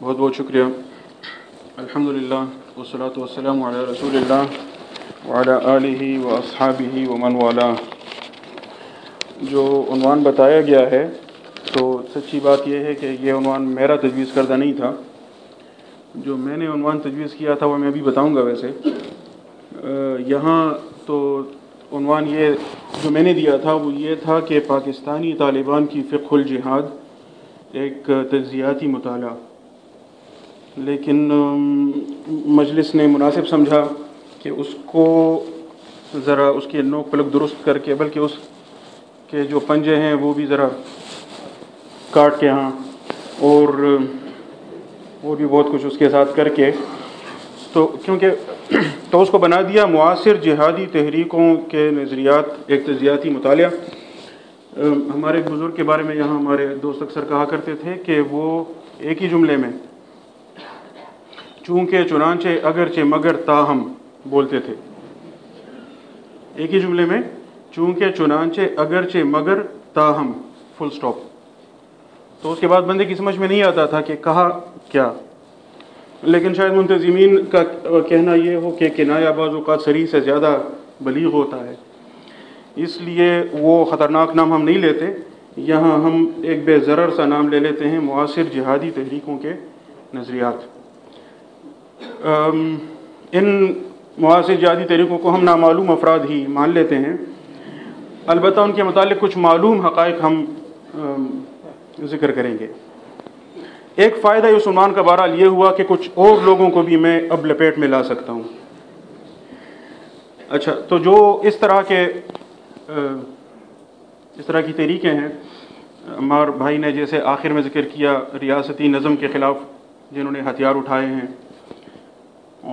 بہت بہت شکریہ الحمد للہ وسلاۃ والسلام علی رسول اللہ وعلی آلہ و اصحابہ و من والا جو عنوان بتایا گیا ہے تو سچی بات یہ ہے کہ یہ عنوان میرا تجویز کردہ نہیں تھا جو میں نے عنوان تجویز کیا تھا وہ میں ابھی بتاؤں گا ویسے یہاں تو عنوان یہ جو میں نے دیا تھا وہ یہ تھا کہ پاکستانی طالبان کی فقہ الجہاد ایک تجزیاتی مطالعہ۔ لیکن مجلس نے مناسب سمجھا کہ اس کو ذرا اس کے نوک پلک درست کر کے، بلکہ اس کے جو پنجے ہیں وہ بھی ذرا کاٹ کے ہاں اور اور بھی بہت کچھ اس کے ساتھ کر کے تو کیونکہ تو اس کو بنا دیا، معاصر جہادی تحریکوں کے نظریات، ایک تجزیاتی مطالعہ۔ ہمارے بزرگ کے بارے میں یہاں ہمارے دوست اکثر کہا کرتے تھے کہ وہ ایک ہی جملے میں، چونکہ چنانچہ اگرچہ مگر تاہم بولتے تھے۔ ایک ہی جملے میں، چونکہ چنانچہ اگرچہ مگر تاہم فل سٹاپ تو اس کے بعد بندے کی سمجھ میں نہیں آتا تھا کہ کہا کیا۔ لیکن شاید منتظمین کا کہنا یہ ہو کہ کنایا بعض اوقات سری سے زیادہ بلیغ ہوتا ہے۔ اس لیے وہ خطرناک نام ہم نہیں لیتے۔ یہاں ہم ایک بے ضرر سا نام لے لیتے ہیں، معاصر جہادی تحریکوں کے نظریات۔ ان معاصر جہادی طریقوں کو ہم نامعلوم افراد ہی مان لیتے ہیں۔ البتہ ان کے متعلق کچھ معلوم حقائق ہم ذکر کریں گے۔ ایک فائدہ اس عنوان کا بہرحال یہ ہوا کہ کچھ اور لوگوں کو بھی میں اب لپیٹ میں لا سکتا ہوں۔ اچھا تو جو اس طرح کے اس طرح کی طریقے ہیں عمار بھائی نے جیسے آخر میں ذکر کیا ریاستی نظم کے خلاف جنہوں نے ہتھیار اٹھائے ہیں،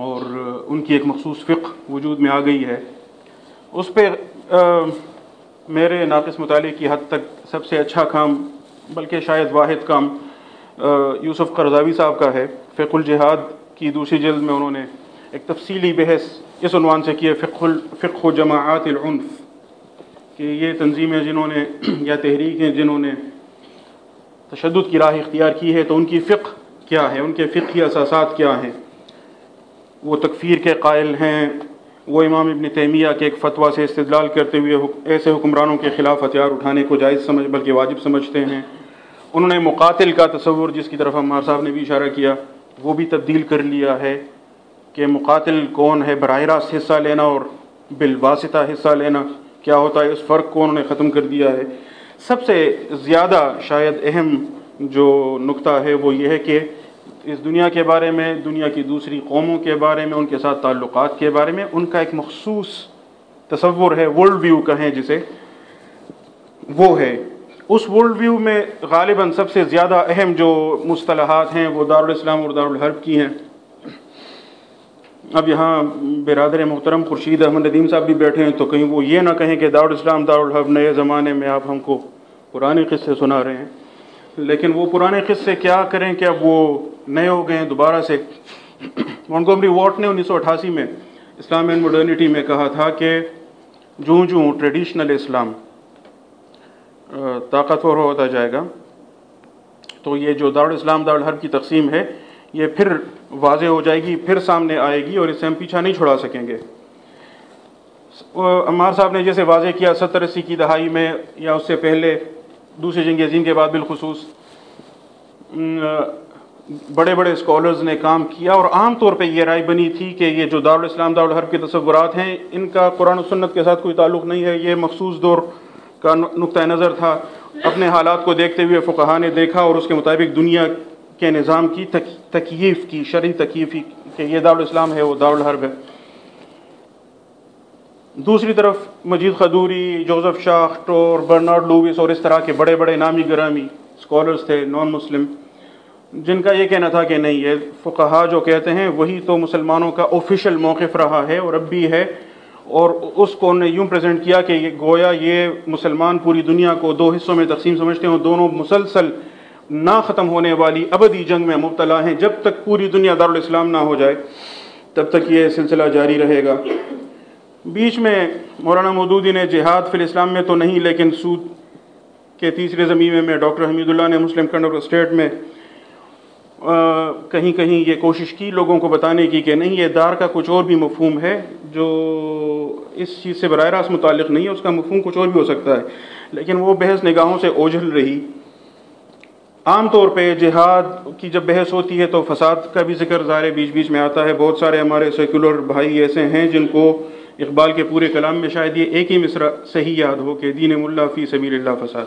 اور ان کی ایک مخصوص فقہ وجود میں آ گئی ہے، اس پہ میرے ناقص مطالعے کی حد تک سب سے اچھا کام، بلکہ شاید واحد کام یوسف قرضاوی صاحب کا ہے، فقہ الجہاد کی دوسری جلد میں انہوں نے ایک تفصیلی بحث اس عنوان سے کیا فقہ الفق و جماعت العنف، کہ یہ تنظیمیں جنہوں نے یا تحریک جنہوں نے تشدد کی راہ اختیار کی ہے، تو ان کی فقہ کیا ہے، ان کے فقہی اساسات کیا ہیں؟ وہ تکفیر کے قائل ہیں، وہ امام ابن تیمیہ کے ایک فتویٰ سے استدلال کرتے ہوئے ایسے حکمرانوں کے خلاف ہتھیار اٹھانے کو جائز سمجھ، بلکہ واجب سمجھتے ہیں۔ انہوں نے مقاتل کا تصور جس کی طرف عمار صاحب نے بھی اشارہ کیا، وہ بھی تبدیل کر لیا ہے کہ مقاتل کون ہے، براہ راست حصہ لینا اور بالواسطہ حصہ لینا کیا ہوتا ہے، اس فرق کو انہوں نے ختم کر دیا ہے۔ سب سے زیادہ شاید اہم جو نقطہ ہے وہ یہ ہے کہ اس دنیا کے بارے میں، دنیا کی دوسری قوموں کے بارے میں، ان کے ساتھ تعلقات کے بارے میں، ان کا ایک مخصوص تصور ہے ورلڈ ویو کہیں جسے، وہ ہے اس ورلڈ ویو میں غالباً سب سے زیادہ اہم جو مصطلحات ہیں وہ دارالاسلام اور دارالحرب کی ہیں۔ اب یہاں برادر محترم خورشید احمد ندیم صاحب بھی بیٹھے ہیں تو کہیں وہ یہ نہ کہیں کہ دارالاسلام، دارالحرب نئے زمانے میں آپ ہم کو پرانے قصے سنا رہے ہیں۔ لیکن وہ پرانے قصے کیا کریں کہ اب وہ نئے ہو گئے ہیں۔ دوبارہ سے مونگومری واٹ نے انیس سو اٹھاسی میں اسلام اینڈ ماڈرنٹی میں کہا تھا کہ جوں جوں ٹریڈیشنل اسلام طاقتور ہوتا جائے گا۔ تو یہ جو دارالاسلام دارالحرب کی تقسیم ہے، یہ پھر واضح ہو جائے گی، پھر سامنے آئے گی اور اس سے ہم پیچھا نہیں چھڑا سکیں گے۔ عمار صاحب نے جیسے واضح کیا، ستر اسی کی دہائی میں یا اس سے پہلے دوسری جنگ عظیم کے بعد بالخصوص بڑے بڑے اسکالرز نے کام کیا اور عام طور پہ یہ رائے بنی تھی کہ یہ جو دارالاسلام دارالحرب کے تصورات ہیں، ان کا قرآن و سنت کے ساتھ کوئی تعلق نہیں ہے۔ یہ مخصوص دور کا نقطۂ نظر تھا۔ اپنے حالات کو دیکھتے ہوئے فقہ نے دیکھا اور اس کے مطابق دنیا کے نظام کی تکیف کی، شرعی تکیف کہ یہ دارالاسلام ہے، وہ دارالحرب ہے۔ دوسری طرف مجید خدوری، جوزف شاہ ٹور، برنارڈ لووس اور اس طرح کے بڑے بڑے نامی گرامی اسکالرس تھے نان مسلم جن کا یہ کہنا تھا کہ نہیں، یہ فقہا جو کہتے ہیں، وہی تو مسلمانوں کا آفیشیل موقف رہا ہے اور اب بھی ہے۔ اور اس کو انہوں نے یوں پریزنٹ کیا کہ یہ گویا یہ مسلمان پوری دنیا کو دو حصوں میں تقسیم سمجھتے ہیں دونوں مسلسل نہ ختم ہونے والی ابدی جنگ میں مبتلا ہیں۔ جب تک پوری دنیا دارالاسلام نہ ہو جائے، تب تک یہ سلسلہ جاری رہے گا۔ بیچ میں مولانا مودودی نے جہاد فی الاسلام میں تو نہیں، لیکن سود کے تیسرے زمین میں ڈاکٹر حمید اللہ نے مسلم کنڈکٹر اسٹیٹ میں کہیں کہیں یہ کوشش کی لوگوں کو بتانے کی کہ نہیں، یہ دار کا کچھ اور بھی مفہوم ہے جو اس چیز سے براہ راست متعلق نہیں ہے، اس کا مفہوم کچھ اور بھی ہو سکتا ہے۔ لیکن وہ بحث نگاہوں سے اوجھل رہی۔ عام طور پہ جہاد کی جب بحث ہوتی ہے تو فساد کا بھی ذکر ظاہر بیچ بیچ میں آتا ہے۔ بہت سارے ہمارے سیکولر بھائی ایسے ہیں جن کو اقبال کے پورے کلام میں شاید یہ ایک ہی مصرع صحیح یاد ہو کہ دین ملا فی سبیل اللہ فساد۔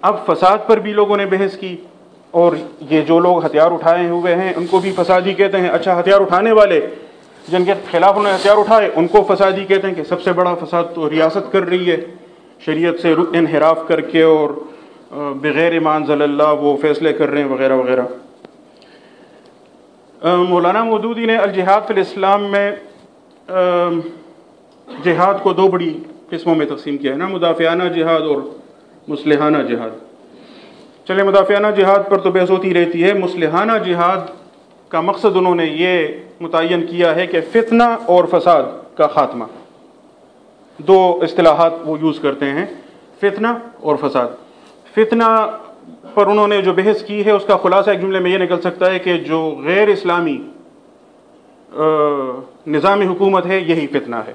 اب فساد پر بھی لوگوں نے بحث کی۔ اور یہ جو لوگ ہتھیار اٹھائے ہوئے ہیں، ان کو بھی فسادی کہتے ہیں۔ اچھا ہتھیار اٹھانے والے جن کے خلاف انہوں نے ہتھیار اٹھائے، ان کو فسادی کہتے ہیں کہ سب سے بڑا فساد تو ریاست کر رہی ہے۔ شریعت سے انحراف کر کے اور بغیر ایمان ضل اللہ وہ فیصلے کر رہے ہیں، وغیرہ وغیرہ۔ مولانا مودودی نے الجہاد فی الاسلام میں جہاد کو دو بڑی قسموں میں تقسیم کیا ہے، نا؟ مدافعانہ جہاد اور مسلحانہ جہاد۔ چلے مدافعانہ جہاد پر تو بحث ہوتی رہتی ہے مسلحانہ جہاد کا مقصد انہوں نے یہ متعین کیا ہے کہ فتنہ اور فساد کا خاتمہ۔ دو اصطلاحات وہ یوز کرتے ہیں، فتنہ اور فساد۔ فتنہ پر انہوں نے جو بحث کی ہے، اس کا خلاصہ ایک جملے میں یہ نکل سکتا ہے کہ جو غیر اسلامی نظام حکومت ہے، یہی فتنہ ہے۔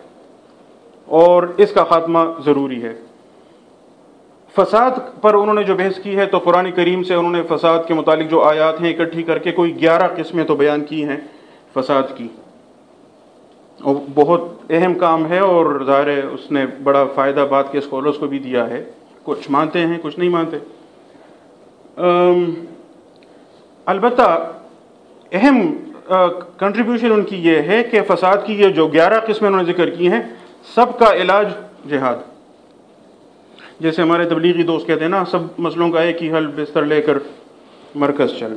اور اس کا خاتمہ ضروری ہے۔ فساد پر انہوں نے جو بحث کی ہے تو قرآن کریم سے انہوں نے فساد کے متعلق جو آیات ہیں اکٹھی کر کے کوئی گیارہ قسمیں تو بیان کی ہیں فساد کی۔ اور بہت اہم کام ہے اور ظاہر ہے اس نے بڑا فائدہ بات کے اسکالرس کو بھی دیا ہے۔ کچھ مانتے ہیں، کچھ نہیں مانتے۔ البتہ اہم کنٹریبیوشن ان کی یہ ہے کہ فساد کی یہ جو گیارہ قسمیں انہوں نے ذکر کی ہیں، سب کا علاج جہاد۔ جیسے ہمارے تبلیغی دوست کہتے ہیں نا، سب مسئلوں کا ایک ہی حل، بستر لے کر مرکز چل۔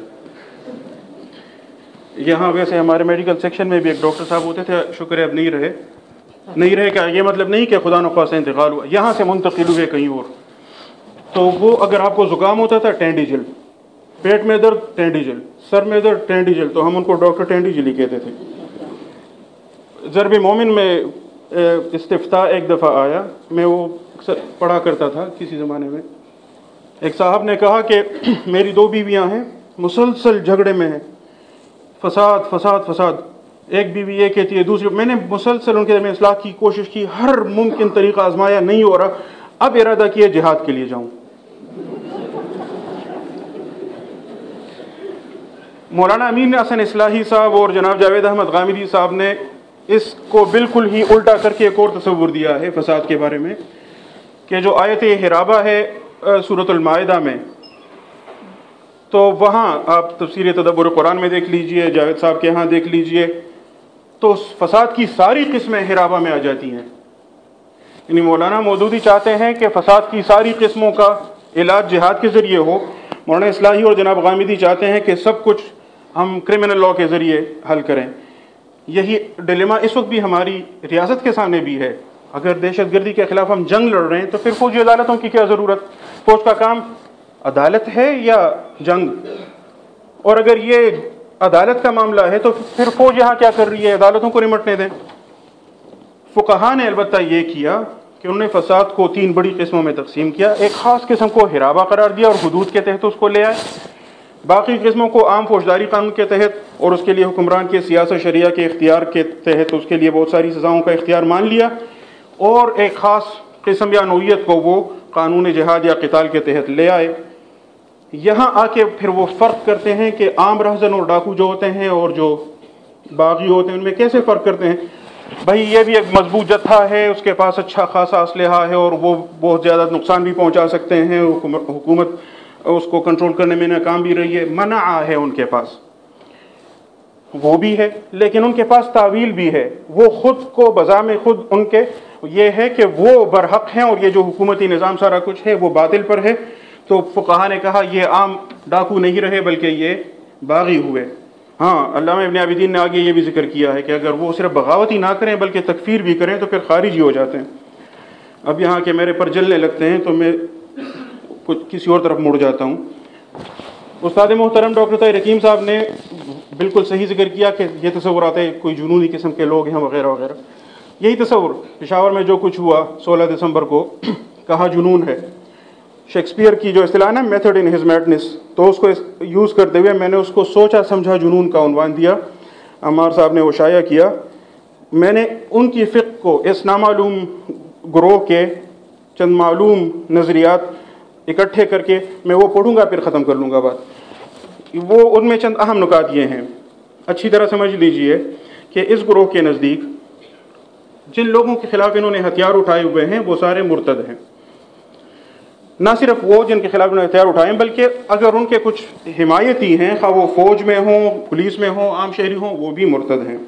یہاں ویسے ہمارے میڈیکل سیکشن میں بھی ایک ڈاکٹر صاحب ہوتے تھے، شکر ہے اب نہیں رہے۔ نہیں رہے کیا؟ یہ مطلب نہیں کہ خدا نخواست انتقال ہوا۔ یہاں سے منتقل ہوئے کہیں اور۔ تو وہ اگر آپ کو زکام ہوتا تھا ٹینڈی جل پیٹ میں درد ٹینڈی جل سر میں درد ٹینڈی جل تو ہم ان کو ڈاکٹر ٹینڈی جل ہی کہتے تھے۔ ضرب مومن میں استفتاح ایک دفعہ آیا۔ میں وہ پڑھا کرتا تھا کسی زمانے میں۔ ایک صاحب نے کہا کہ میری دو بیویاں ہیں، مسلسل جھگڑے میں ہیں۔ فساد فساد فساد۔ ایک بیوی یہ کہتی ہے، دوسری، میں نے مسلسل ان کے درمیان اصلاح کی، کوشش کی، ہر ممکن طریقہ آزمایا، نہیں ہو رہا۔ اب ارادہ کیا، جہاد کے لیے جاؤں۔ مولانا امین حسن اصلاحی صاحب اور جناب جاوید احمد غامدی صاحب نے اس کو بالکل ہی الٹا کر کے ایک اور تصور دیا ہے فساد کے بارے میں کہ جو آیت حرابہ ہے صورت المائدہ میں، تو وہاں آپ تفسیر تدبر قرآن میں دیکھ لیجیے، جاوید صاحب کے ہاں دیکھ لیجیے، تو فساد کی ساری قسمیں حرابہ میں آ جاتی ہیں۔ یعنی مولانا مودودی چاہتے ہیں کہ فساد کی ساری قسموں کا علاج جہاد کے ذریعے ہو۔ مولانا اصلاحی اور جناب غامدی چاہتے ہیں کہ سب کچھ ہم کرمنل لاء کے ذریعے حل کریں۔ یہی ڈلیما اس وقت بھی ہماری ریاست کے سامنے بھی ہے۔ اگر دہشت گردی کے خلاف ہم جنگ لڑ رہے ہیں تو پھر فوجی عدالتوں کی کیا ضرورت؟ فوج کا کام عدالت ہے یا جنگ؟ اور اگر یہ عدالت کا معاملہ ہے تو پھر فوج یہاں کیا کر رہی ہے؟ عدالتوں کو نمٹنے دیں۔ فقہا نے البتہ یہ کیا کہ انہوں نے فساد کو تین بڑی قسموں میں تقسیم کیا۔ ایک خاص قسم کو ہرابہ قرار دیا اور حدود کے تحت اس کو لے آئے۔ باقی قسموں کو عام فوجداری قانون کے تحت اور اس کے لیے حکمران کے سیاست شریعہ کے اختیار کے تحت اس کے لیے بہت ساری سزاؤں کا اختیار مان لیا اور ایک خاص قسم یا نوعیت کو وہ قانون جہاد یا قتال کے تحت لے آئے۔ یہاں آ کے پھر وہ فرق کرتے ہیں کہ عام رہزن اور ڈاکو جو ہوتے ہیں اور جو باغی ہوتے ہیں ان میں کیسے فرق کرتے ہیں؟ بھائی یہ بھی ایک مضبوط جتھا ہے، اس کے پاس اچھا خاصا اسلحہ ہے اور وہ بہت زیادہ نقصان بھی پہنچا سکتے ہیں۔ حکومت اس کو کنٹرول کرنے میں ناکام بھی رہی ہے منع ہے ان کے پاس۔ وہ بھی ہے، لیکن ان کے پاس تعویل بھی ہے۔ وہ خود کو بذا میں خود ان کے، یہ ہے کہ وہ برحق ہیں اور یہ جو حکومتی نظام سارا کچھ ہے، وہ باطل پر ہے۔ تو فقہ نے کہا، یہ عام ڈاکو نہیں رہے، بلکہ یہ باغی ہوئے۔ ہاں علامہ ابن عابدین نے آگے یہ بھی ذکر کیا ہے کہ اگر وہ صرف بغاوت ہی نہ کریں، بلکہ تکفیر بھی کریں، تو پھر خارج ہی ہو جاتے ہیں۔ اب یہاں کے میرے پر جلنے لگتے ہیں، تو میں کچھ کسی اور طرف مڑ جاتا ہوں۔ استاد محترم ڈاکٹر طاہر رکیم صاحب نے بالکل صحیح ذکر کیا کہ یہ تصورات ہے کوئی جنونی قسم کے لوگ ہیں، وغیرہ وغیرہ۔ یہی تصور پشاور میں جو کچھ ہوا سولہ دسمبر کو کہا جنون ہے۔ شیکسپیئر کی جو اصطلاح ہے میتھڈ ان ہز میٹنس تو اس کو یوز کرتے ہوئے میں نے اس کو سوچا سمجھا جنون کا عنوان دیا۔ عمار صاحب نے وہ شائع کیا۔ میں نے ان کی فقہ کو اس نامعلوم گروہ کے چند معلوم نظریات اکٹھے کر کے میں وہ پڑھوں گا، پھر ختم کر لوں گا بات۔ وہ ان میں چند اہم نکات یہ ہیں۔ اچھی طرح سمجھ لیجیے کہ اس گروہ کے نزدیک جن لوگوں کے خلاف انہوں نے ہتھیار اٹھائے ہوئے ہیں، وہ سارے مرتد ہیں۔ نہ صرف وہ جن کے خلاف انہوں نے ہتھیار اٹھائے ہیں بلکہ اگر ان کے کچھ حمایتی ہیں، خواہ وہ فوج میں ہوں، پولیس میں ہوں، عام شہری ہوں، وہ بھی مرتد ہیں۔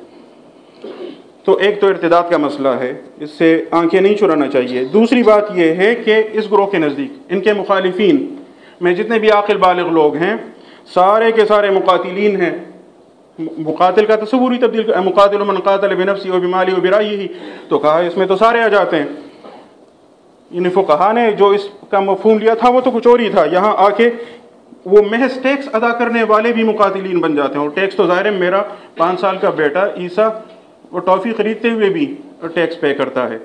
تو ایک تو ارتداد کا مسئلہ ہے، اس سے آنکھیں نہیں چرانا چاہیے۔ دوسری بات یہ ہے کہ اس گروہ کے نزدیک، ان کے مخالفین میں جتنے بھی عاقل بالغ لوگ ہیں، سارے کے سارے مقاتلین ہیں۔ مقاتل کا تصور ہی تبدیل مقاتل من قاتل بنفسی و بمالی و برائی ہی تو کہا اس میں تو سارے آ جاتے ہیں۔ یعنی فقہا نے جو اس کا مفہوم لیا تھا، وہ تو کچھ اور ہی تھا۔ یہاں آ کے وہ محض ٹیکس ادا کرنے والے بھی مقاتلین بن جاتے ہیں۔ اور ٹیکس تو ظاہر ہے میرا پانچ سال کا بیٹا عیسیٰ وہ ٹافی خریدتے ہوئے بھی ٹیکس پے کرتا ہے۔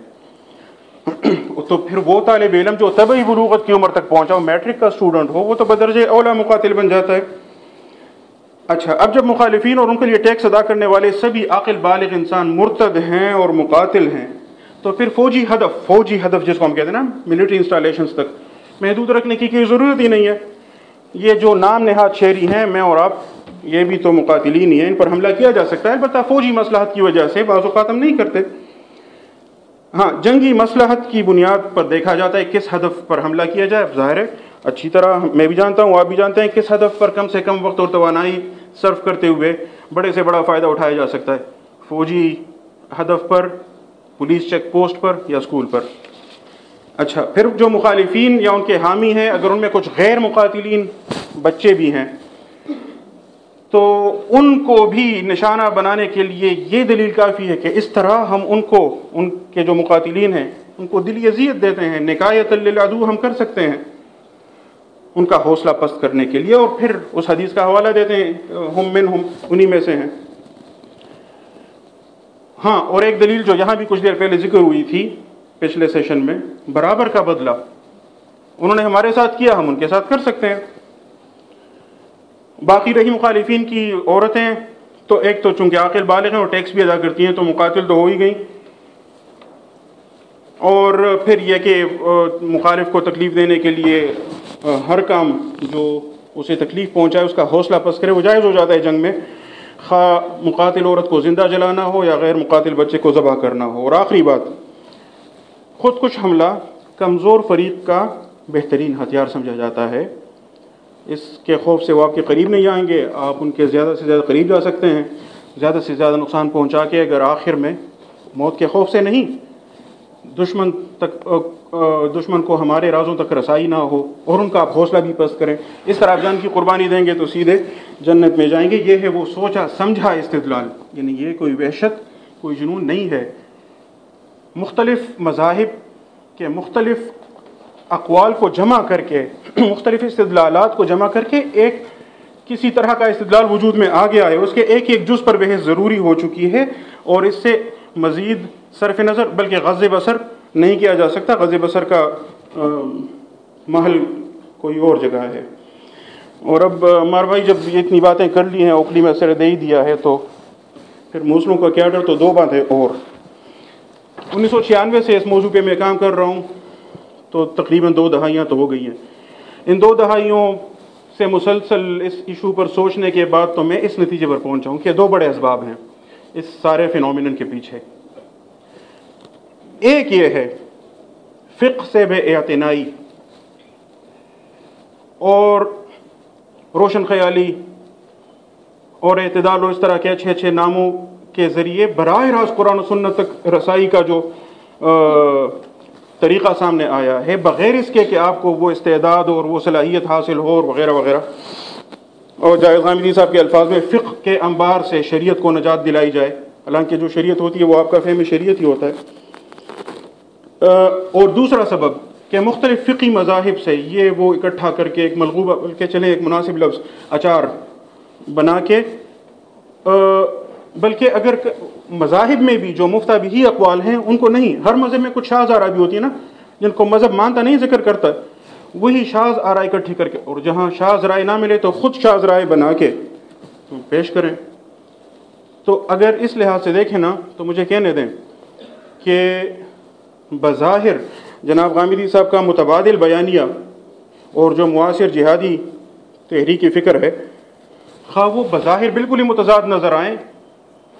تو پھر وہ طالب علم جو طبعی بلوغت کی عمر تک پہنچا، وہ میٹرک کا اسٹوڈنٹ ہو، وہ تو بدرجہ اولا مقاتل بن جاتا ہے۔ اچھا اب جب مخالفین اور ان کے لیے ٹیکس ادا کرنے والے سبھی عقل بالغ انسان مرتد ہیں اور مقاتل ہیں، تو پھر فوجی ہدف فوجی ہدف جس کو ہم کہتے ہیں نا ملٹری انسٹالیشنز تک محدود رکھنے کی کوئی ضرورت ہی نہیں ہے۔ یہ جو نام نہاد شہری ہیں، میں اور آپ یہ بھی تو مقاتلین ہی ہیں، ان پر حملہ کیا جا سکتا ہے۔ البتہ فوجی مسلحت کی وجہ سے بعض اوقات ہم نہیں کرتے۔ ہاں جنگی مسلحت کی بنیاد پر دیکھا جاتا ہے کس ہدف پر حملہ کیا جائے ظاہر ہے۔ اچھی طرح میں بھی جانتا ہوں، آپ بھی جانتے ہیں کس ہدف پر کم سے کم وقت اور توانائی صرف کرتے ہوئے بڑے سے بڑا فائدہ اٹھایا جا سکتا ہے۔ فوجی ہدف پر، پولیس چیک پوسٹ پر یا اسکول پر۔ اچھا پھر جو مخالفین یا ان کے حامی ہیں، اگر ان میں کچھ غیر مقاتلین بچے بھی ہیں تو ان کو بھی نشانہ بنانے کے لیے یہ دلیل کافی ہے کہ اس طرح ہم ان کو، ان کے جو مقاتلین ہیں، ان کو دلی اذیت دیتے ہیں نکایت للعدو ہم کر سکتے ہیں۔ ان کا حوصلہ پست کرنے کے لیے اور پھر اس حدیث کا حوالہ دیتے ہیں، ہم من ہم انہی میں سے ہیں۔ ہاں اور ایک دلیل جو یہاں بھی کچھ دیر پہلے ذکر ہوئی تھی، پچھلے سیشن میں، برابر کا بدلہ۔ انہوں نے ہمارے ساتھ کیا، ہم ان کے ساتھ کر سکتے ہیں۔ باقی رہی مخالفین کی عورتیں، تو ایک تو چونکہ عاقل بالغ ہیں اور ٹیکس بھی ادا کرتی ہیں تو مقاتل تو ہو ہی گئیں اور پھر یہ کہ مخالف کو تکلیف دینے کے لیے ہر کام جو اسے تکلیف پہنچائے، اس کا حوصلہ پس کرے، وہ جائز ہو جاتا ہے جنگ میں۔ خواہ مقاتل عورت کو زندہ جلانا ہو یا غیر مقاتل بچے کو ذبح کرنا ہو۔ اور آخری بات، خود کچھ حملہ کمزور فریق کا بہترین ہتھیار سمجھا جاتا ہے۔ اس کے خوف سے وہ آپ کے قریب نہیں آئیں گے، آپ ان کے زیادہ سے زیادہ قریب جا سکتے ہیں، زیادہ سے زیادہ نقصان پہنچا کے اگر آخر میں موت کے خوف سے نہیں، دشمن تک دشمن کو ہمارے رازوں تک رسائی نہ ہو اور ان کا آپ حوصلہ بھی پست کریں۔ اس طرح آپ جان کی قربانی دیں گے تو سیدھے جنت میں جائیں گے۔ یہ ہے وہ سوچا، سمجھا استدلال۔ یعنی یہ کوئی وحشت، کوئی جنون نہیں ہے۔ مختلف مذاہب کے مختلف اقوال کو جمع کر کے، مختلف استدلالات کو جمع کر کے ایک کسی طرح کا استدلال وجود میں آ گیا ہے اس کے ایک ایک جز پر بحث ضروری ہو چکی ہے، اور اس سے مزید صرف نظر، بلکہ غز بسر نہیں کیا جا سکتا۔ غز بسر کا محل کوئی اور جگہ ہے۔ اور اب مار بھائی، جب اتنی باتیں کر لی ہیں اوکلی میں سر دے ہی دیا ہے، تو پھر موسلوں کا کیا ڈر؟ تو دو باتیں اور۔ انیس سو چھیانوے سے اس موضوع پہ میں کام کر رہا ہوں۔ تو تقریباً دو دہائیاں تو ہو گئی ہیں۔ ان دو دہائیوں سے مسلسل اس ایشو پر سوچنے کے بعد تو میں اس نتیجے پر پہنچا ہوں کہ دو بڑے اسباب ہیں اس سارے فنومنن کے پیچھے۔ ایک یہ ہے فقہ سے بے اعتنائی اور روشن خیالی اور اعتدال و اس طرح کے اچھے اچھے ناموں کے ذریعے براہ راست قرآن و سنت تک رسائی کا جو طریقہ سامنے آیا ہے، بغیر اس کے کہ آپ کو وہ استعداد اور وہ صلاحیت حاصل ہو اور وغیرہ وغیرہ۔ اور جائز غامدین صاحب کے الفاظ میں فقہ کے انبار سے شریعت کو نجات دلائی جائے۔ حالانکہ جو شریعت ہوتی ہے وہ آپ کا فہم شریعت ہی ہوتا ہے۔ اور دوسرا سبب کہ مختلف فقی مذاہب سے یہ وہ اکٹھا کر کے ایک ملغوبہ کے چلیں ایک مناسب لفظ، اچار بنا کے بلکہ اگر مذاہب میں بھی جو مفتہ بھی اقوال ہیں، ان کو نہیں۔ ہر مذہب میں کچھ شاز آرا بھی ہوتی ہے نا، جن کو مذہب مانتا نہیں، ذکر کرتا وہی شاز آرا اکٹھی کر کے، اور جہاں شاز رائے نہ ملے تو خود شاز رائے بنا کے پیش کریں۔ تو اگر اس لحاظ سے دیکھیں نا، تو مجھے کہنے دیں کہ بظاہر جناب غامدی صاحب کا متبادل بیانیہ اور جو معاصر جہادی تحریکی فکر ہے، خواہ وہ بظاہر بالکل ہی متضاد نظر آئیں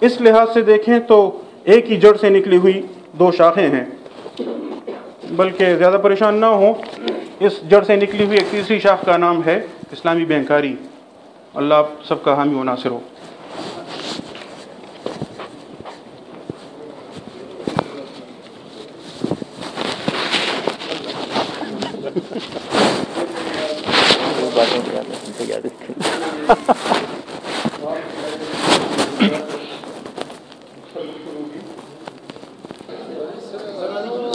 اس لحاظ سے دیکھیں تو ایک ہی جڑ سے نکلی ہوئی دو شاخیں ہیں۔ بلکہ زیادہ پریشان نہ ہوں، اس جڑ سے نکلی ہوئی ایک تیسری شاخ کا نام ہے اسلامی بینکاری۔ اللہ آپ سب کا حامی و ناصر ہو۔